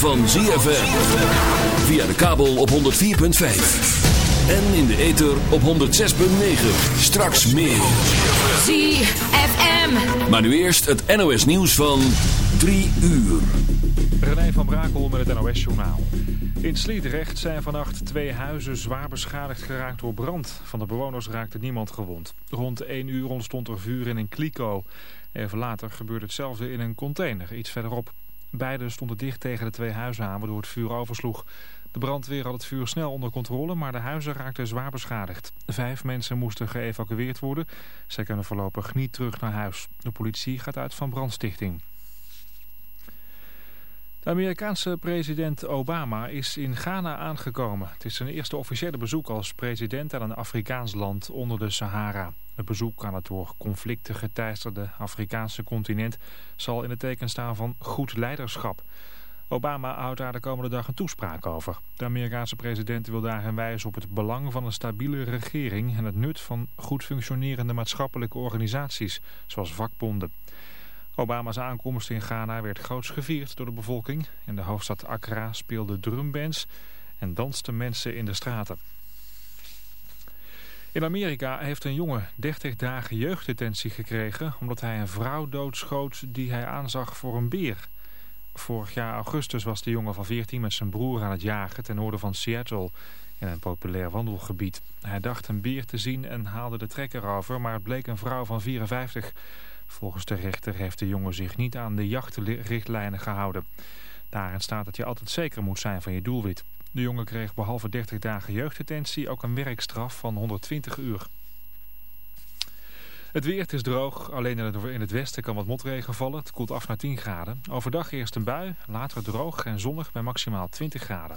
van ZFM. Via de kabel op 104.5. En in de ether op 106.9. Straks meer. ZFM. Maar nu eerst het NOS nieuws van 3 uur. René van Brakel met het NOS-journaal. In Sliedrecht zijn vannacht twee huizen zwaar beschadigd geraakt door brand. Van de bewoners raakte niemand gewond. Rond 1 uur ontstond er vuur in een kliko. Even later gebeurde hetzelfde in een container, iets verderop. Beide stonden dicht tegen de twee huizen aan, waardoor het vuur oversloeg. De brandweer had het vuur snel onder controle, maar de huizen raakten zwaar beschadigd. Vijf mensen moesten geëvacueerd worden. Zij kunnen voorlopig niet terug naar huis. De politie gaat uit van brandstichting. De Amerikaanse president Obama is in Ghana aangekomen. Het is zijn eerste officiële bezoek als president aan een Afrikaans land onder de Sahara. Het bezoek aan het door conflicten geteisterde Afrikaanse continent zal in het teken staan van goed leiderschap. Obama houdt daar de komende dag een toespraak over. De Amerikaanse president wil daarin wijzen op het belang van een stabiele regering en het nut van goed functionerende maatschappelijke organisaties, zoals vakbonden. Obama's aankomst in Ghana werd groots gevierd door de bevolking. In de hoofdstad Accra speelden drumbands en dansten mensen in de straten. In Amerika heeft een jongen 30 dagen jeugddetentie gekregen... omdat hij een vrouw doodschoot die hij aanzag voor een beer. Vorig jaar augustus was de jongen van 14 met zijn broer aan het jagen... ten noorden van Seattle, in een populair wandelgebied. Hij dacht een beer te zien en haalde de trekker over... maar het bleek een vrouw van 54. Volgens de rechter heeft de jongen zich niet aan de jachtrichtlijnen gehouden. Daarin staat dat je altijd zeker moet zijn van je doelwit. De jongen kreeg behalve 30 dagen jeugddetentie ook een werkstraf van 120 uur. Het weer is droog, alleen in het westen kan wat motregen vallen. Het koelt af naar 10 graden. Overdag eerst een bui, later droog en zonnig bij maximaal 20 graden.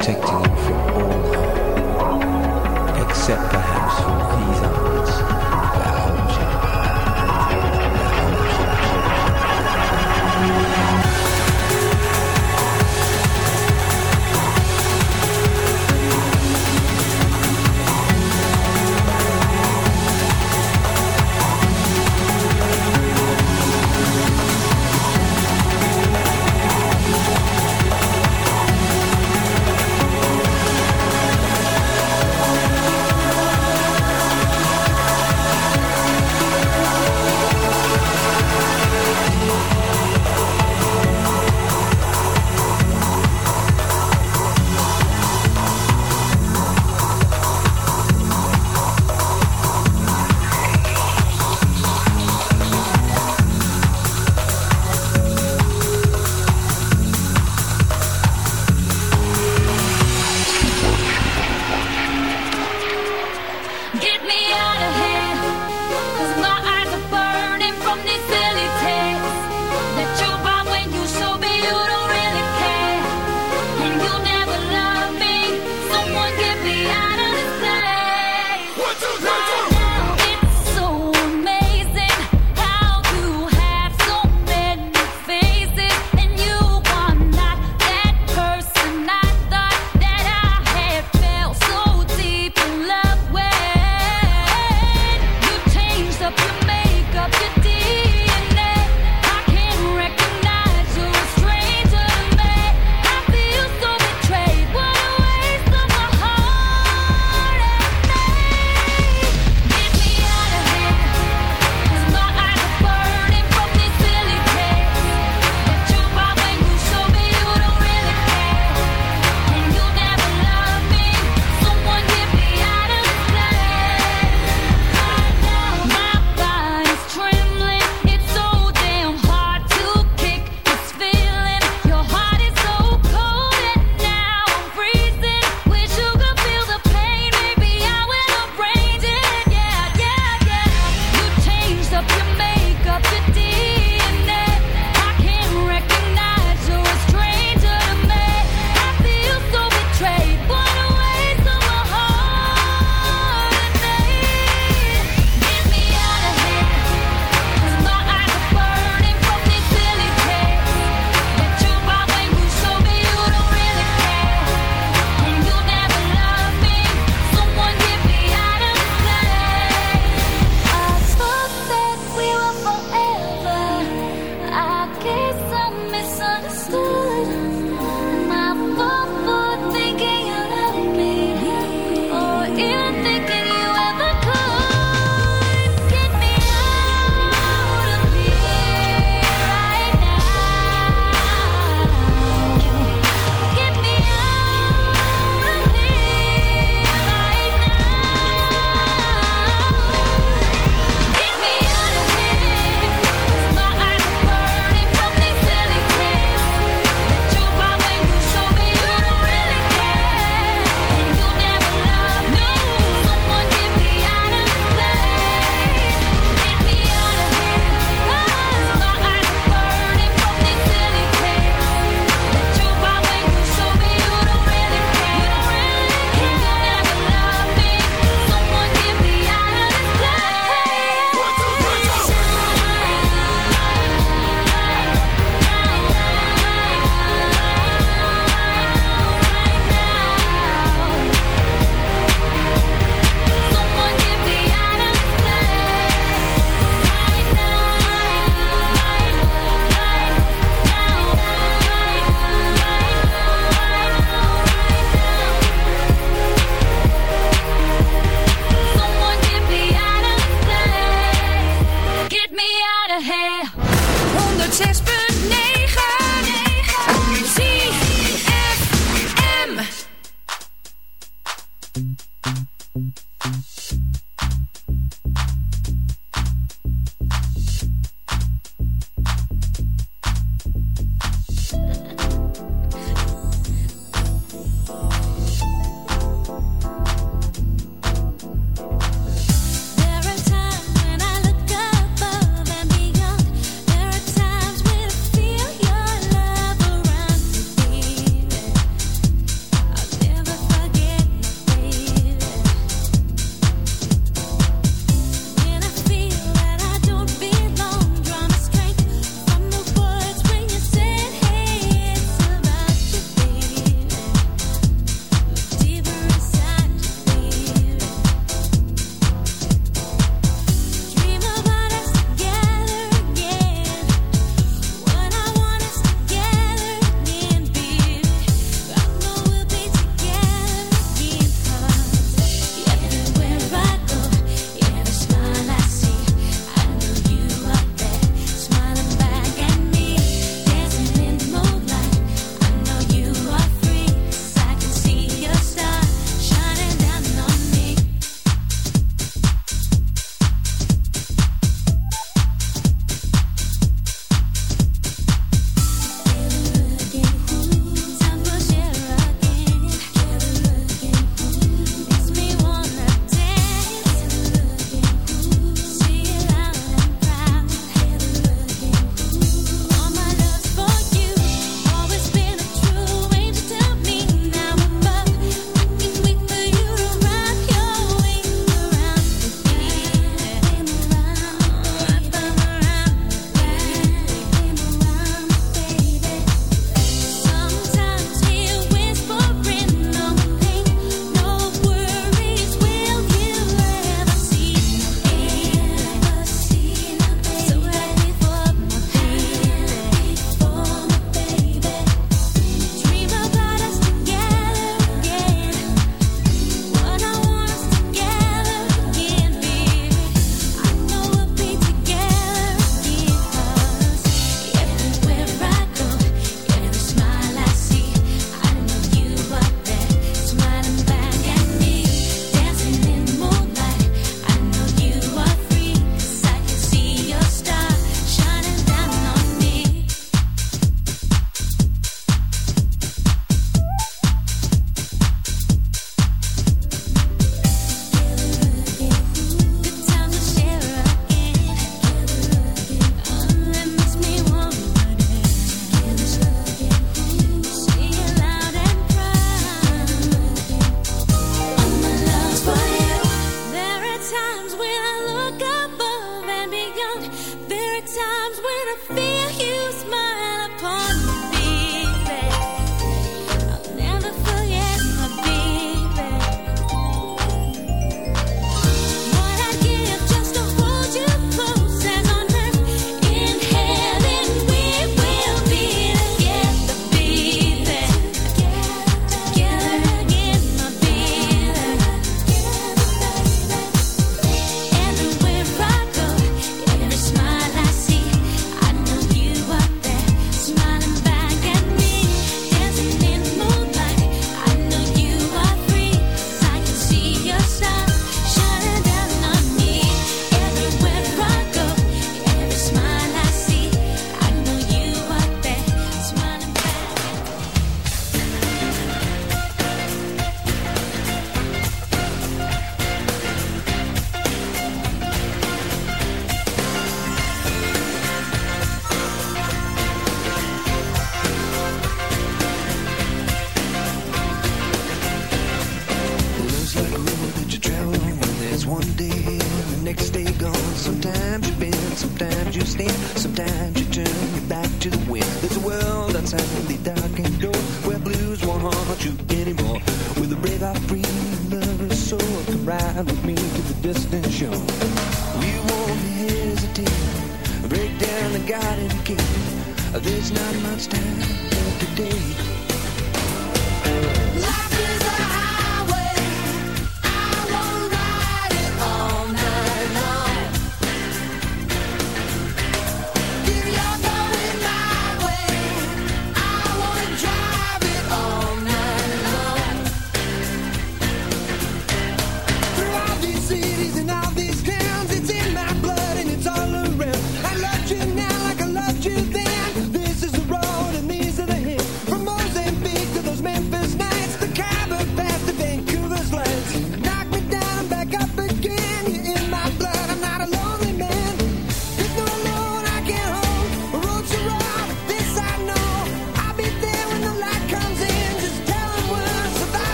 Protecting you from all harm, except perhaps from these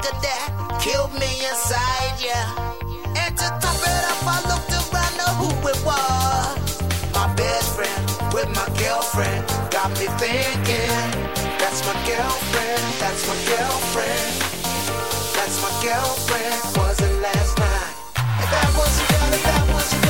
after that killed me inside, yeah. And to top it off, I looked around, know who it was. My best friend with my girlfriend got me thinking. That's my girlfriend, that's my girlfriend. That's my girlfriend, was it last night? If that was your girl, if that was your girl.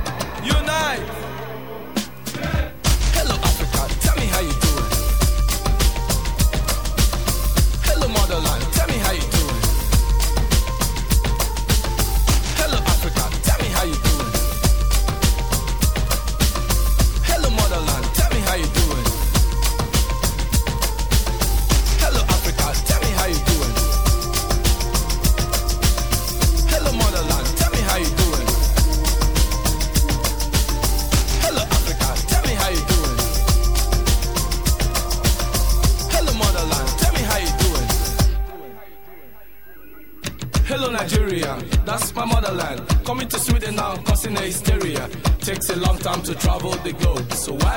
Unite.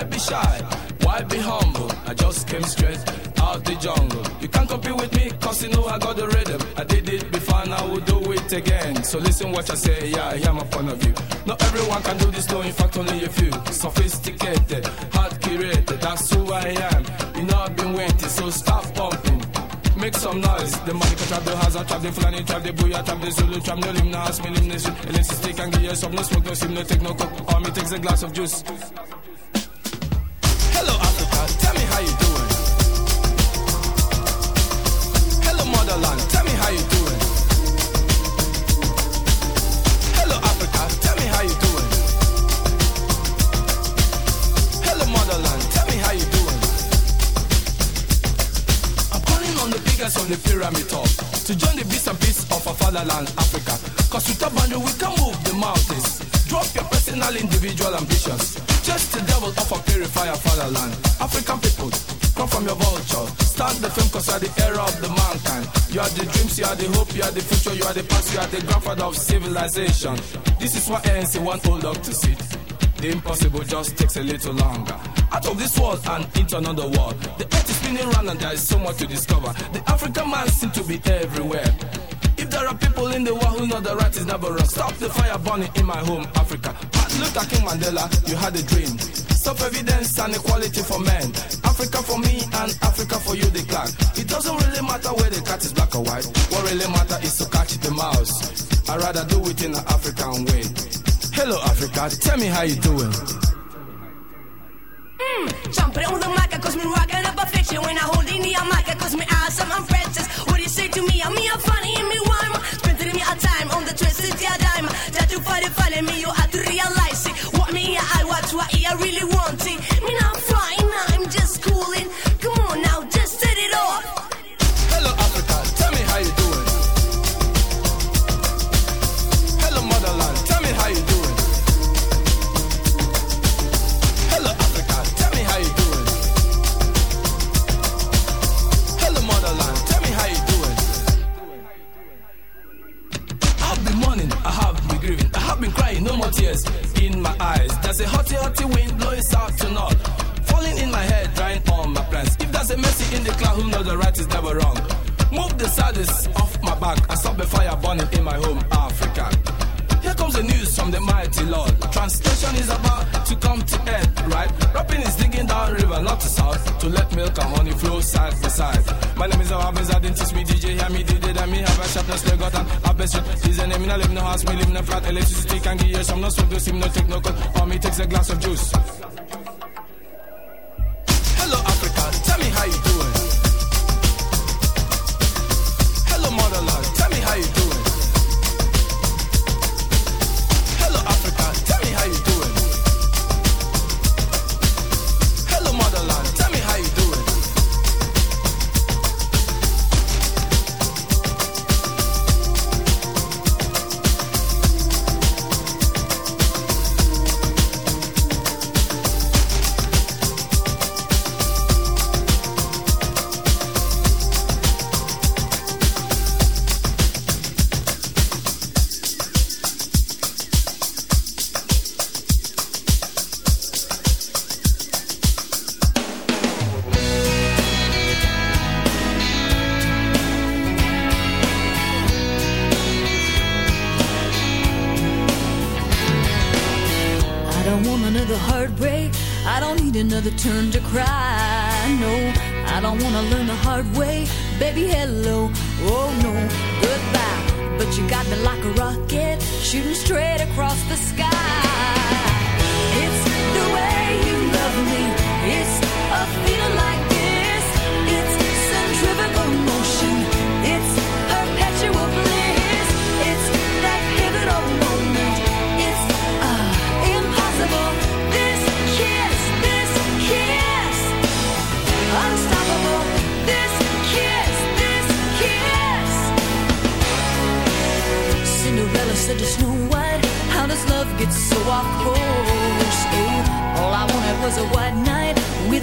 Be shy? Why be humble? I just came straight out the jungle. You can't compete with me, cause you know I got the rhythm. I did it before, I will do it again. So listen what I say, yeah, I hear my point of view. Not everyone can do this, no, in fact, only a few. Sophisticated, hard curated, that's who I am. You know I've been waiting, so stop pumping make some noise. The money can trap the hazard, trap the Fulani, trap the booyah, trap the Zulu, trap no limb, now ask me limb. Unless you stick and give you some, no smoke, no sim, no take no coke. Army takes a glass of juice. Purifier fatherland. African people, come from your vulture. Start the film cause you are the era of the mankind. You are the dreams, you are the hope, you are the future, you are the past, you are the grandfather of civilization. This is what ANC want old dog to see. The impossible just takes a little longer. Out of this world and into another world. The earth is spinning round and there is so much to discover. The African man seems to be everywhere. If there are people in the world who know the right is never wrong, stop the fire burning in my home, Africa. Martin Luther King Mandela, you had a dream. Self evidence and equality for men. Africa for me and Africa for you, the clan. It doesn't really matter where the cat is black or white. What really matters is to catch the mouse. I'd rather do it in an African way. Hello, Africa. Tell me how you doing. Mm, jumping on the mic, cause me rocking up a fiction. When I hold in the mic, cause me awesome, I'm precious. What do you say to me? I'm me, I'm funny, and me, warm. Spending me a time on the twisted yeah, dime. That you find it funny, me, you have to realize what I really want it. Me, not dirty wind blowing south to north, Falling in my head, drying all my plans. If there's a mercy in the cloud, who knows the right is never wrong. Move the saddest off my back. I stop the fire burning in my home, Africa. Here comes the news from the mighty Lord. Translation is about to come to end, right? Rapping is digging down river, not to south, to let milk and honey flow side by side. My name is Awabins, I didn't teach me DJ, hear me DJ, that me have a sharpness, got and bless you. These enemy no live no house, me live no flat. Electricity can give you some, no smoke, no steam, no take no cut. Or me takes a glass of juice.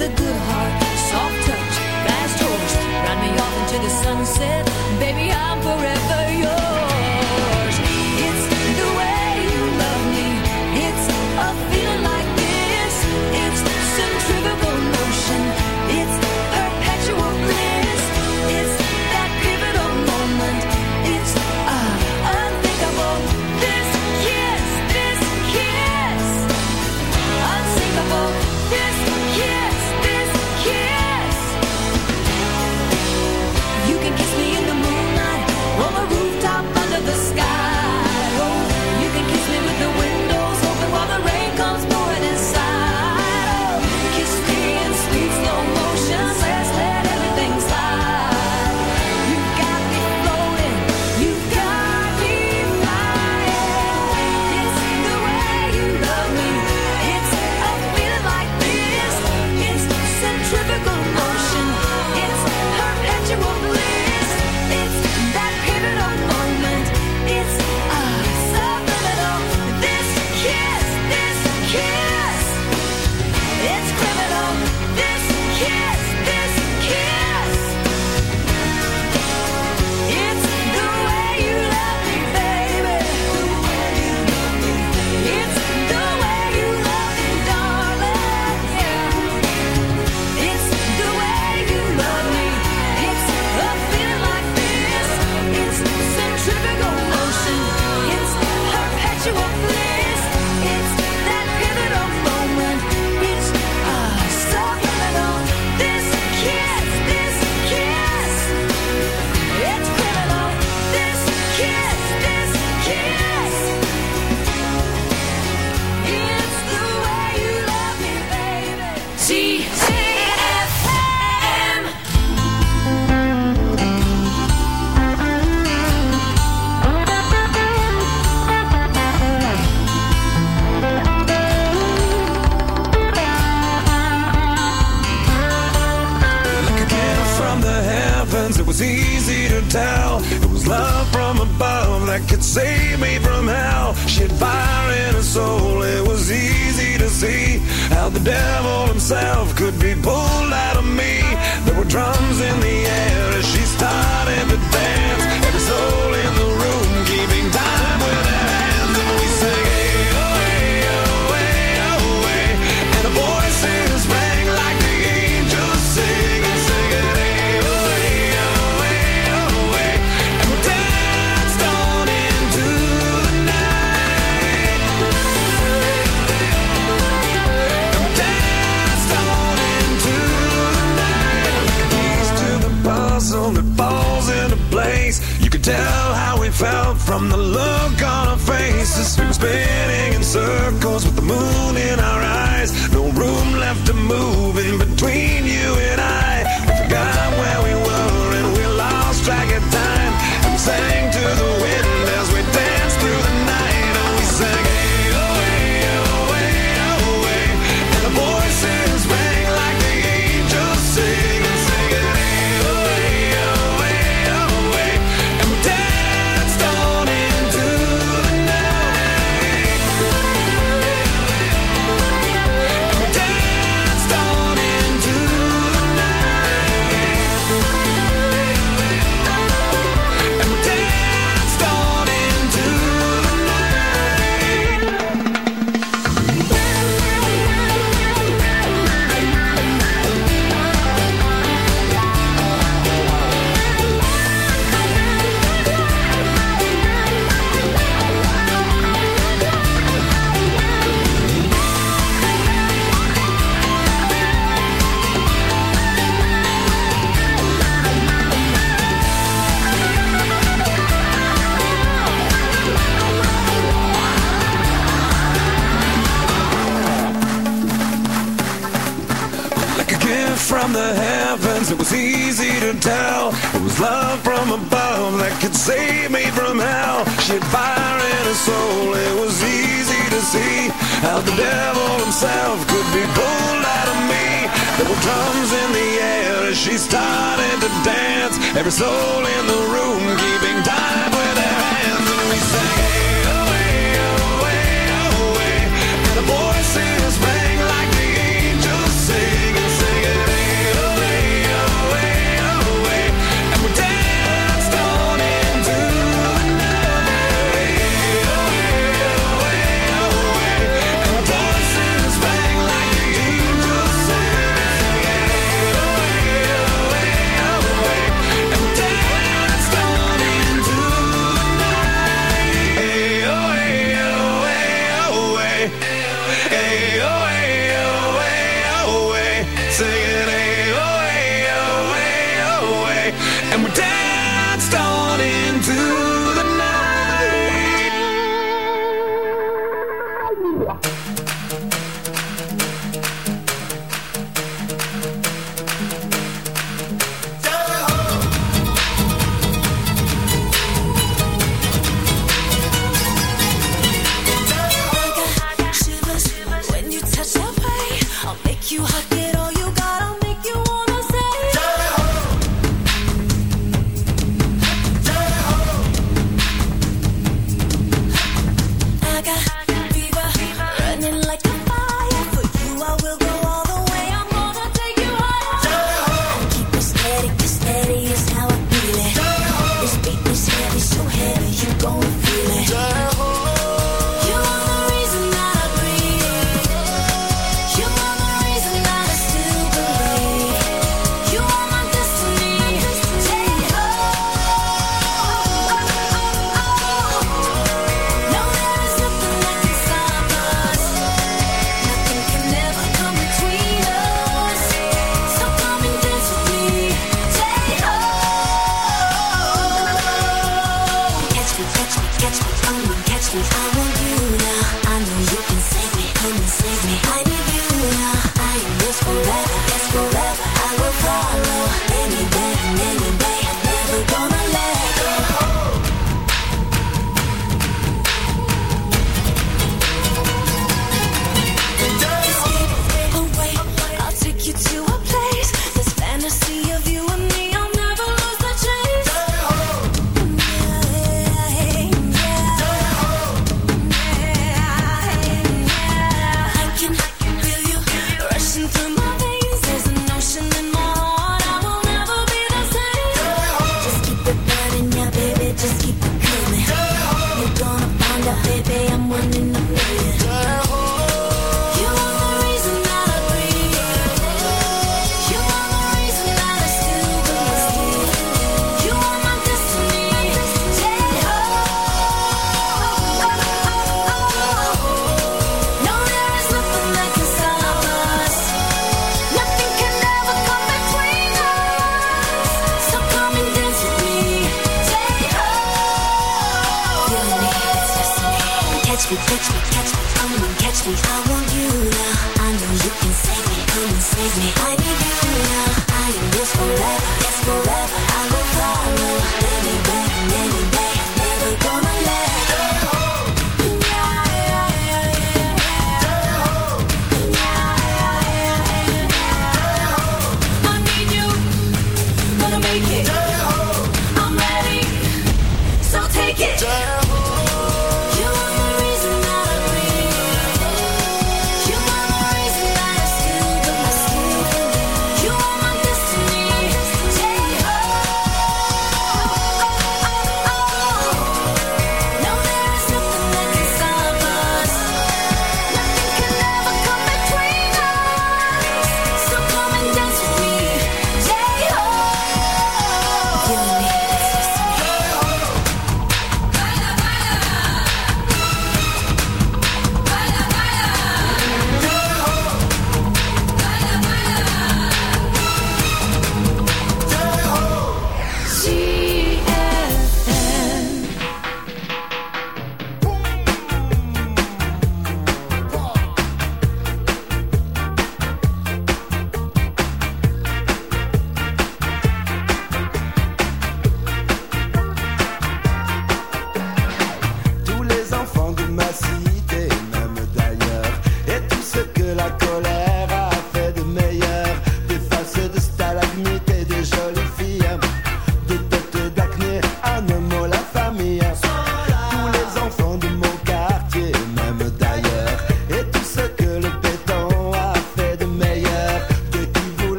with a good heart, soft touch, fast horse, ride me off into the sunset. the devil himself could be born. fell from the look on our faces. we're spinning in circles with the moon in our eyes. soul in the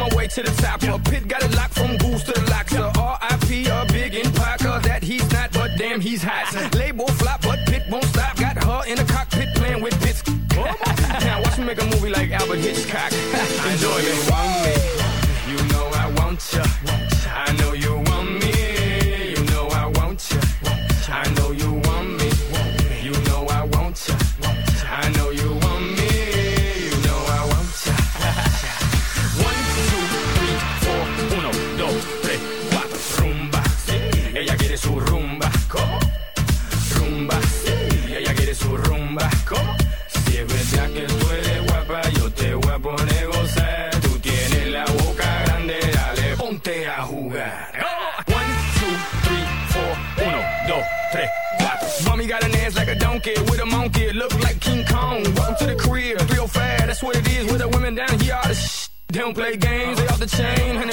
my way to the top. Yeah. Pit got it locked from goose to the locks. R.I.P. a big in Parker that he's not, but damn he's hot. Label flop, but Pit won't stop. Got her in the cockpit playing with bits. now watch me make a movie like Alfred Hitchcock. don't play games, they off the chain.